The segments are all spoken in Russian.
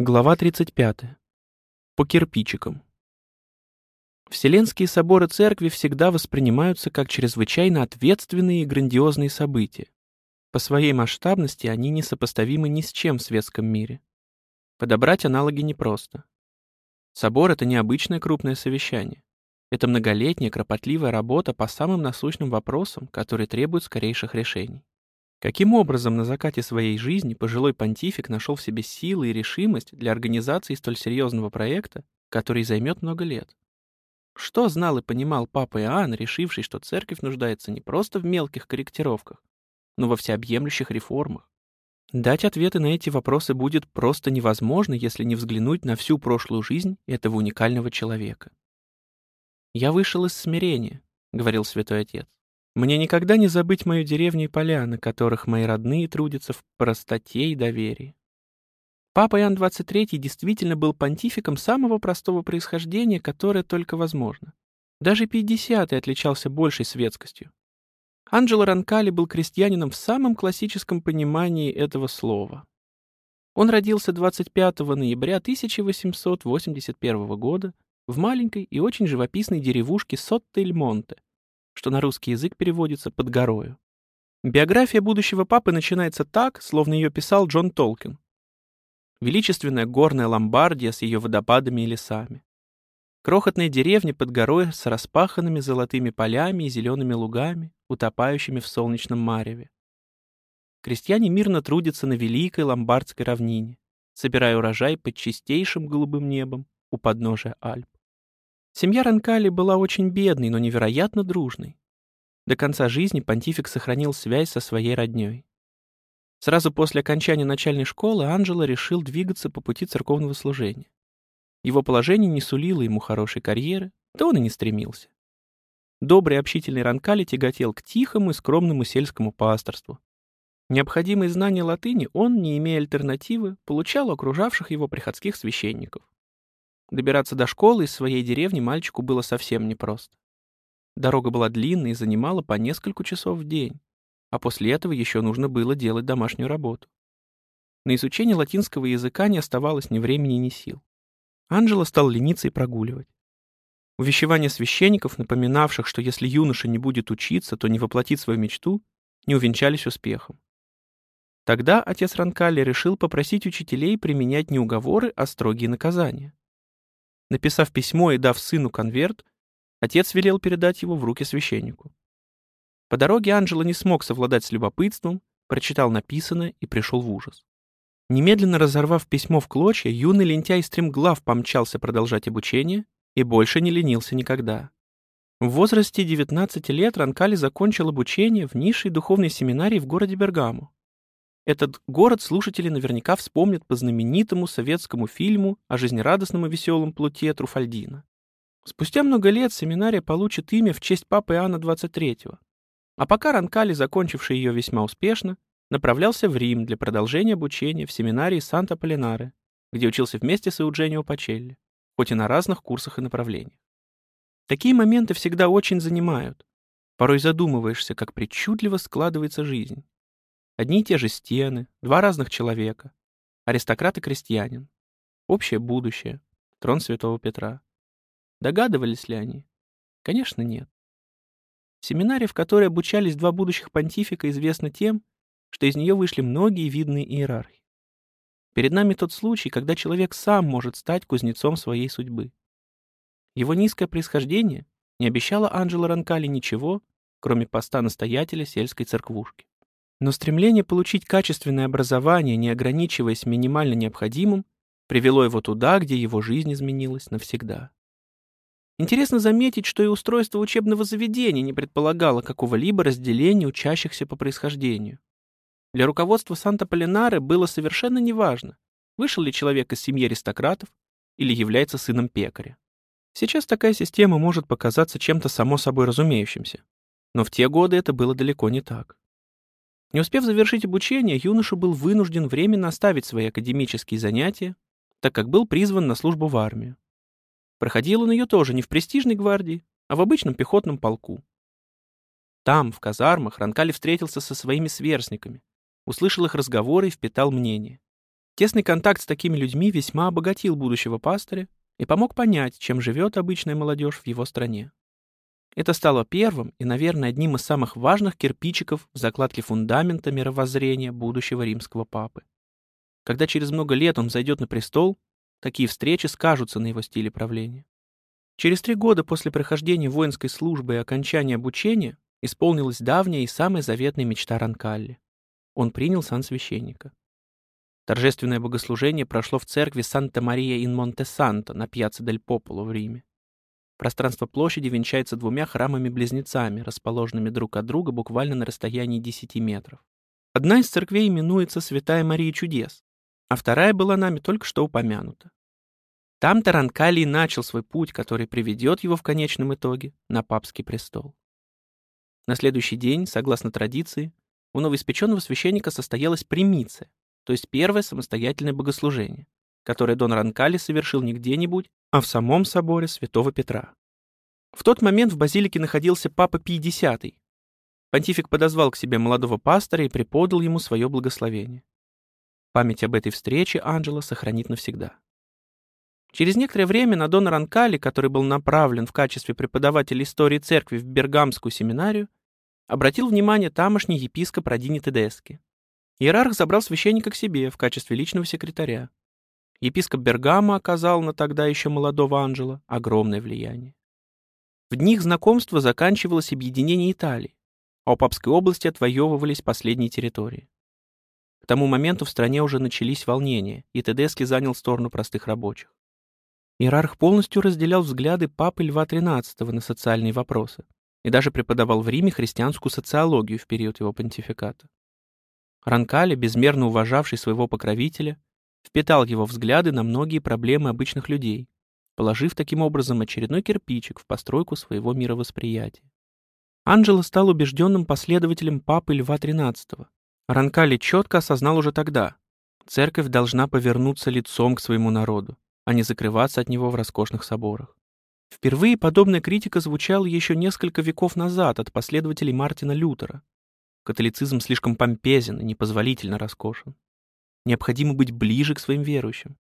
Глава 35. По кирпичикам. Вселенские соборы церкви всегда воспринимаются как чрезвычайно ответственные и грандиозные события. По своей масштабности они несопоставимы ни с чем в светском мире. Подобрать аналоги непросто. Собор — это необычное крупное совещание. Это многолетняя кропотливая работа по самым насущным вопросам, которые требуют скорейших решений. Каким образом на закате своей жизни пожилой понтифик нашел в себе силы и решимость для организации столь серьезного проекта, который займет много лет? Что знал и понимал папа Иоанн, решивший, что церковь нуждается не просто в мелких корректировках, но во всеобъемлющих реформах? Дать ответы на эти вопросы будет просто невозможно, если не взглянуть на всю прошлую жизнь этого уникального человека. «Я вышел из смирения», — говорил святой отец. Мне никогда не забыть мою деревню и поля, на которых мои родные трудятся в простоте и доверии. Папа Иоанн XXIII действительно был понтификом самого простого происхождения, которое только возможно. Даже Пятидесятый отличался большей светскостью. Анджело Ранкали был крестьянином в самом классическом понимании этого слова. Он родился 25 ноября 1881 года в маленькой и очень живописной деревушке Сотто-Эль-Монте, что на русский язык переводится «под горою». Биография будущего папы начинается так, словно ее писал Джон Толкин. Величественная горная Ломбардия с ее водопадами и лесами. Крохотная деревня под горой с распаханными золотыми полями и зелеными лугами, утопающими в солнечном мареве. Крестьяне мирно трудятся на великой ломбардской равнине, собирая урожай под чистейшим голубым небом у подножия Альп. Семья Ранкали была очень бедной, но невероятно дружной. До конца жизни понтифик сохранил связь со своей роднёй. Сразу после окончания начальной школы Анджело решил двигаться по пути церковного служения. Его положение не сулило ему хорошей карьеры, да он и не стремился. Добрый общительный Ранкали тяготел к тихому и скромному сельскому пасторству. Необходимые знания латыни он, не имея альтернативы, получал у окружавших его приходских священников. Добираться до школы из своей деревни мальчику было совсем непросто. Дорога была длинной и занимала по несколько часов в день, а после этого еще нужно было делать домашнюю работу. На изучение латинского языка не оставалось ни времени, ни сил. Анджело стал лениться и прогуливать. Увещевания священников, напоминавших, что если юноша не будет учиться, то не воплотит свою мечту, не увенчались успехом. Тогда отец Ранкали решил попросить учителей применять не уговоры, а строгие наказания. Написав письмо и дав сыну конверт, отец велел передать его в руки священнику. По дороге Анджело не смог совладать с любопытством, прочитал написанное и пришел в ужас. Немедленно разорвав письмо в клочья, юный лентяй стремглав помчался продолжать обучение и больше не ленился никогда. В возрасте 19 лет Ранкали закончил обучение в низшей духовной семинарии в городе Бергамо. Этот город слушатели наверняка вспомнят по знаменитому советскому фильму о жизнерадостном и веселом плоте Труфальдина. Спустя много лет семинария получит имя в честь папы Иоанна XXIII. А пока Ранкали, закончивший ее весьма успешно, направлялся в Рим для продолжения обучения в семинарии Санта-Полинаре, где учился вместе с Eugenio Пачелли, хоть и на разных курсах и направлениях. Такие моменты всегда очень занимают. Порой задумываешься, как причудливо складывается жизнь. Одни и те же стены, два разных человека. Аристократ и крестьянин. Общее будущее. Трон Святого Петра. Догадывались ли они? Конечно, нет. Семинария, в которой обучались два будущих понтифика, известна тем, что из нее вышли многие видные иерархи. Перед нами тот случай, когда человек сам может стать кузнецом своей судьбы. Его низкое происхождение не обещало Анджело Ранкали ничего, кроме поста настоятеля сельской церквушки. Но стремление получить качественное образование, не ограничиваясь минимально необходимым, привело его туда, где его жизнь изменилась навсегда. Интересно заметить, что и устройство учебного заведения не предполагало какого-либо разделения учащихся по происхождению. Для руководства Санта-Полинары было совершенно неважно, вышел ли человек из семьи аристократов или является сыном пекаря. Сейчас такая система может показаться чем-то само собой разумеющимся, но в те годы это было далеко не так. Не успев завершить обучение, юноша был вынужден временно оставить свои академические занятия, так как был призван на службу в армию. Проходил он ее тоже не в престижной гвардии, а в обычном пехотном полку. Там, в казармах, Ранкали встретился со своими сверстниками, услышал их разговоры и впитал мнение. Тесный контакт с такими людьми весьма обогатил будущего пастыря и помог понять, чем живет обычная молодежь в его стране. Это стало первым и, наверное, одним из самых важных кирпичиков в закладке фундамента мировоззрения будущего римского папы. Когда через много лет он зайдет на престол, такие встречи скажутся на его стиле правления. Через три года после прохождения воинской службы и окончания обучения исполнилась давняя и самая заветная мечта Ранкалли. Он принял сан священника. Торжественное богослужение прошло в церкви Санта-Мария-ин-Монте-Санто на пьяце Дель Пополо в Риме. Пространство площади венчается двумя храмами-близнецами, расположенными друг от друга буквально на расстоянии 10 метров. Одна из церквей именуется Святая Мария Чудес, а вторая была нами только что упомянута. Там Таранкалий начал свой путь, который приведет его в конечном итоге на папский престол. На следующий день, согласно традиции, у новоиспеченного священника состоялась примиция, то есть первое самостоятельное богослужение, которое Дон Ранкали совершил не где-нибудь, а в самом соборе святого Петра. В тот момент в базилике находился папа Пий X. Понтифик подозвал к себе молодого пастора и преподал ему свое благословение. Память об этой встрече Анджело сохранит навсегда. Через некоторое время на Дона Ранкали, который был направлен в качестве преподавателя истории церкви в Бергамскую семинарию, обратил внимание тамошний епископ Родини Тедески. Иерарх забрал священника к себе в качестве личного секретаря. Епископ Бергама оказал на тогда еще молодого Анджела огромное влияние. В дни их знакомства заканчивалось объединение Италии, а у Папской области отвоевывались последние территории. К тому моменту в стране уже начались волнения, и Тедески занял сторону простых рабочих. Иерарх полностью разделял взгляды папы Льва XIII на социальные вопросы и даже преподавал в Риме христианскую социологию в период его понтификата. Ранкали, безмерно уважавший своего покровителя, впитал его взгляды на многие проблемы обычных людей, положив таким образом очередной кирпичик в постройку своего мировосприятия. Анджело стал убежденным последователем папы Льва XIII. Ранкали четко осознал уже тогда, церковь должна повернуться лицом к своему народу, а не закрываться от него в роскошных соборах. Впервые подобная критика звучала еще несколько веков назад от последователей Мартина Лютера, Католицизм слишком помпезен и непозволительно роскошен. Необходимо быть ближе к своим верующим.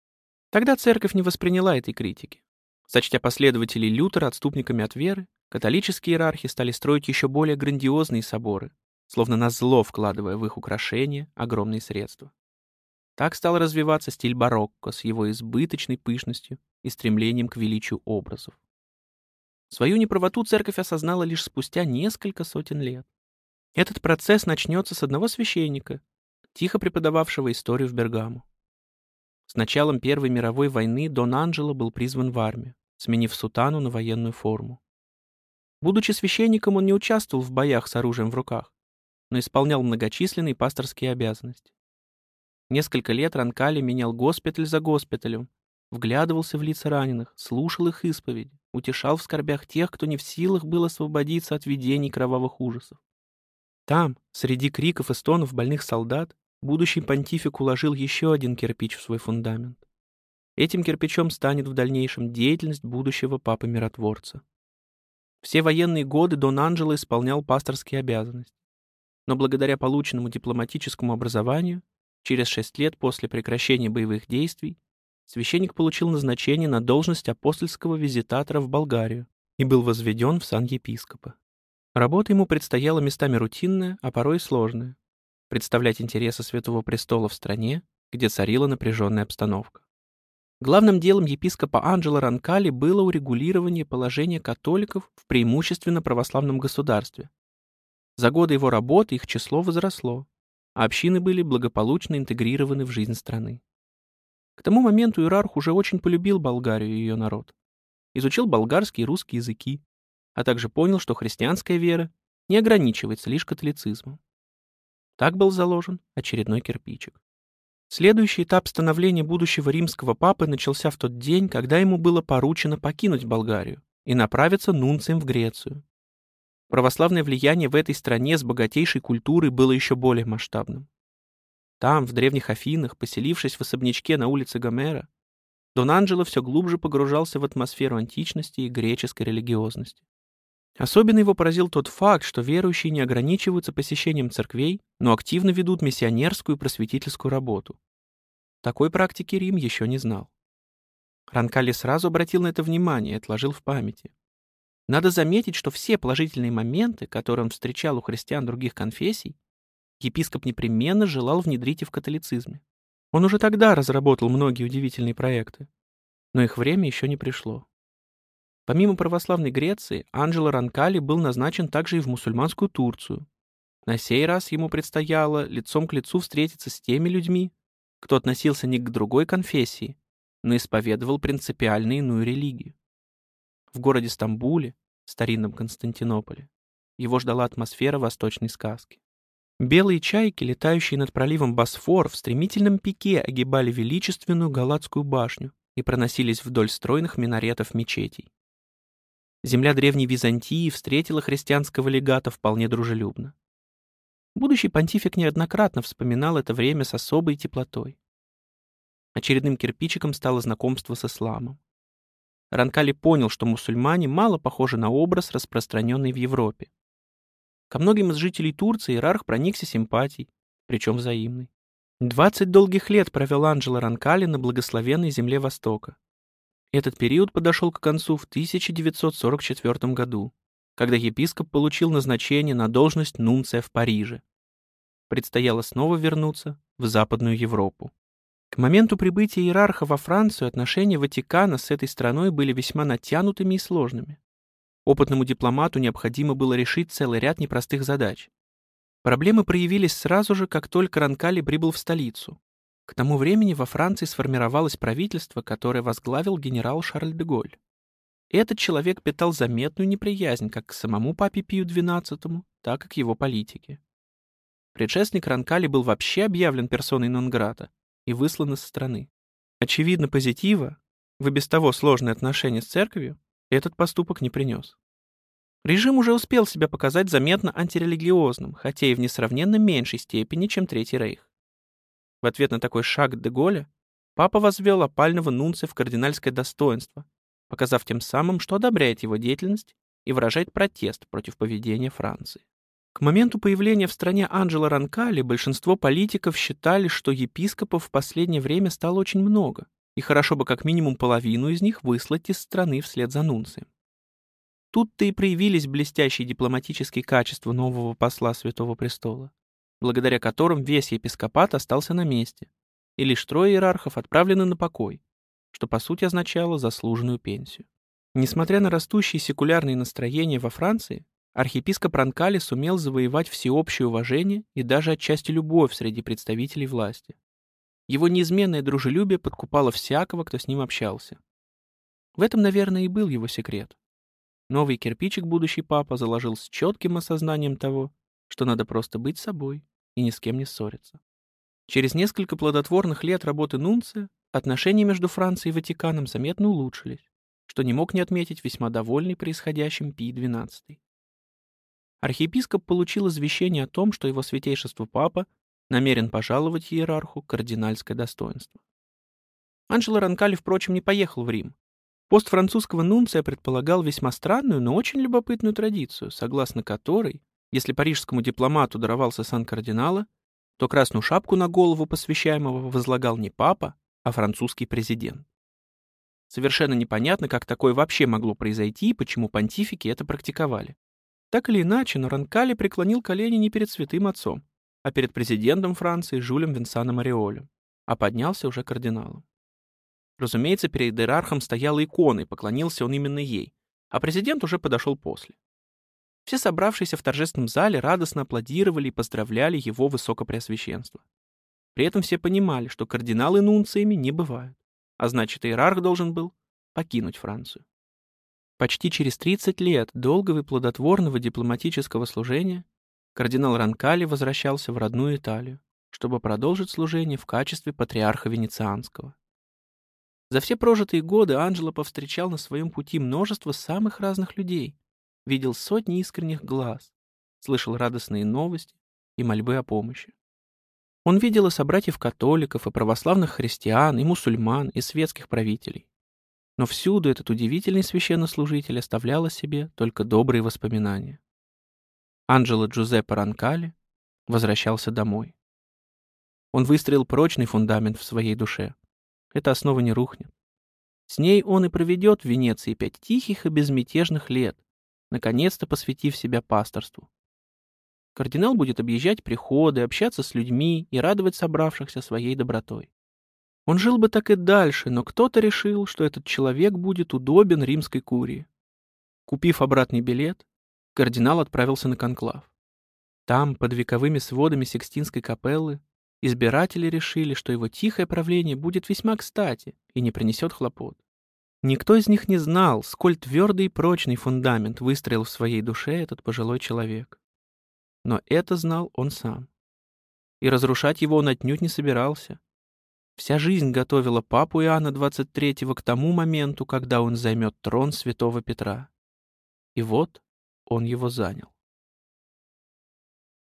Тогда церковь не восприняла этой критики. Сочтя последователей Лютера отступниками от веры, католические иерархи стали строить еще более грандиозные соборы, словно на зло вкладывая в их украшения огромные средства. Так стал развиваться стиль барокко с его избыточной пышностью и стремлением к величию образов. Свою неправоту церковь осознала лишь спустя несколько сотен лет. Этот процесс начнется с одного священника, тихо преподававшего историю в Бергаму. С началом Первой мировой войны Дон Анджело был призван в армию, сменив сутану на военную форму. Будучи священником, он не участвовал в боях с оружием в руках, но исполнял многочисленные пасторские обязанности. Несколько лет Ранкали менял госпиталь за госпиталем, вглядывался в лица раненых, слушал их исповеди, утешал в скорбях тех, кто не в силах был освободиться от видений кровавых ужасов. Там, среди криков и стонов больных солдат, будущий понтифик уложил еще один кирпич в свой фундамент. Этим кирпичом станет в дальнейшем деятельность будущего папы-миротворца. Все военные годы Дон Анджело исполнял пасторские обязанности. Но благодаря полученному дипломатическому образованию, через шесть лет после прекращения боевых действий, священник получил назначение на должность апостольского визитатора в Болгарию и был возведен в сан епископа. Работа ему предстояла местами рутинная, а порой сложная. Представлять интересы Святого Престола в стране, где царила напряженная обстановка. Главным делом епископа Анджело Ранкали было урегулирование положения католиков в преимущественно православном государстве. За годы его работы их число возросло, а общины были благополучно интегрированы в жизнь страны. К тому моменту иерарх уже очень полюбил Болгарию и ее народ. Изучил болгарский и русский языки, а также понял, что христианская вера не ограничивается лишь католицизмом. Так был заложен очередной кирпичик. Следующий этап становления будущего римского папы начался в тот день, когда ему было поручено покинуть Болгарию и направиться нунцием в Грецию. Православное влияние в этой стране с богатейшей культурой было еще более масштабным. Там, в древних Афинах, поселившись в особнячке на улице Гомера, Дон Анджело все глубже погружался в атмосферу античности и греческой религиозности. Особенно его поразил тот факт, что верующие не ограничиваются посещением церквей, но активно ведут миссионерскую и просветительскую работу. Такой практики Рим еще не знал. Ранкали сразу обратил на это внимание и отложил в памяти. Надо заметить, что все положительные моменты, которые он встречал у христиан других конфессий, епископ непременно желал внедрить и в католицизме. Он уже тогда разработал многие удивительные проекты, но их время еще не пришло. Помимо православной Греции, Анджело Ранкали был назначен также и в мусульманскую Турцию. На сей раз ему предстояло лицом к лицу встретиться с теми людьми, кто относился не к другой конфессии, но исповедовал принципиально иную религию. В городе Стамбуле, старинном Константинополе, его ждала атмосфера восточной сказки. Белые чайки, летающие над проливом Босфор, в стремительном пике огибали величественную Галатскую башню и проносились вдоль стройных минаретов мечетей. Земля древней Византии встретила христианского легата вполне дружелюбно. Будущий понтифик неоднократно вспоминал это время с особой теплотой. Очередным кирпичиком стало знакомство с исламом. Ранкали понял, что мусульмане мало похожи на образ, распространенный в Европе. Ко многим из жителей Турции иерарх проникся симпатией, причем взаимной. Двадцать долгих лет провел Анджело Ранкали на благословенной земле Востока. Этот период подошел к концу в 1944 году, когда епископ получил назначение на должность нунция в Париже. Предстояло снова вернуться в Западную Европу. К моменту прибытия иерарха во Францию отношения Ватикана с этой страной были весьма натянутыми и сложными. Опытному дипломату необходимо было решить целый ряд непростых задач. Проблемы проявились сразу же, как только Ранкали прибыл в столицу. К тому времени во Франции сформировалось правительство, которое возглавил генерал Шарль де Голь. Этот человек питал заметную неприязнь как к самому папе Пию XII, так и к его политике. Предшественник Ранкали был вообще объявлен персоной нон-грата, и выслан из страны. Очевидно, позитива, в и без того сложные отношения с церковью, этот поступок не принес. Режим уже успел себя показать заметно антирелигиозным, хотя и в несравненно меньшей степени, чем Третий Рейх. В ответ на такой шаг Деголя папа возвел опального нунция в кардинальское достоинство, показав тем самым, что одобряет его деятельность и выражает протест против поведения Франции. К моменту появления в стране Анджела Ранкали большинство политиков считали, что епископов в последнее время стало очень много, и хорошо бы как минимум половину из них выслать из страны вслед за нунцием. Тут-то и проявились блестящие дипломатические качества нового посла Святого Престола, благодаря которым весь епископат остался на месте, и лишь трое иерархов отправлены на покой, что по сути означало заслуженную пенсию. Несмотря на растущие секулярные настроения во Франции, архиепископ Ранкали сумел завоевать всеобщее уважение и даже отчасти любовь среди представителей власти. Его неизменное дружелюбие подкупало всякого, кто с ним общался. В этом, наверное, и был его секрет. Новый кирпичик будущий папа заложил с четким осознанием того, что надо просто быть собой и ни с кем не ссориться. Через несколько плодотворных лет работы Нунция отношения между Францией и Ватиканом заметно улучшились, что не мог не отметить весьма довольный происходящим Пий XII архиепископ получил извещение о том, что его святейшество папа намерен пожаловать иерарху кардинальское достоинство. Анджело Ранкали, впрочем, не поехал в Рим. Пост французского нунция предполагал весьма странную, но очень любопытную традицию, согласно которой, если парижскому дипломату даровался сан кардинала, то красную шапку на голову посвящаемого возлагал не папа, а французский президент. Совершенно непонятно, как такое вообще могло произойти и почему понтифики это практиковали. Так или иначе, но Ранкали преклонил колени не перед святым отцом, а перед президентом Франции Жюлем Винсаном Ореолем, а поднялся уже кардиналом. Разумеется, перед иерархом стояла икона, и поклонился он именно ей, а президент уже подошел после. Все собравшиеся в торжественном зале радостно аплодировали и поздравляли его высокопреосвященство. При этом все понимали, что кардиналы нунциями не бывают, а значит, иерарх должен был покинуть Францию. Почти через 30 лет долгого и плодотворного дипломатического служения кардинал Ранкали возвращался в родную Италию, чтобы продолжить служение в качестве патриарха Венецианского. За все прожитые годы Анджело повстречал на своем пути множество самых разных людей, видел сотни искренних глаз, слышал радостные новости и мольбы о помощи. Он видел и собратьев-католиков, и православных христиан, и мусульман, и светских правителей. Но всюду этот удивительный священнослужитель оставлял о себе только добрые воспоминания. Анджело Джузеппе Ранкали возвращался домой. Он выстроил прочный фундамент в своей душе. Эта основа не рухнет. С ней он и проведет в Венеции пять тихих и безмятежных лет, наконец-то посвятив себя пасторству. Кардинал будет объезжать приходы, общаться с людьми и радовать собравшихся своей добротой. Он жил бы так и дальше, но кто-то решил, что этот человек будет удобен римской курии. Купив обратный билет, кардинал отправился на конклав. Там, под вековыми сводами Сикстинской капеллы, избиратели решили, что его тихое правление будет весьма кстати и не принесет хлопот. Никто из них не знал, сколь твердый и прочный фундамент выстроил в своей душе этот пожилой человек. Но это знал он сам. И разрушать его он отнюдь не собирался. Вся жизнь готовила папу Иоанна XXIII к тому моменту, когда он займет трон святого Петра. И вот он его занял.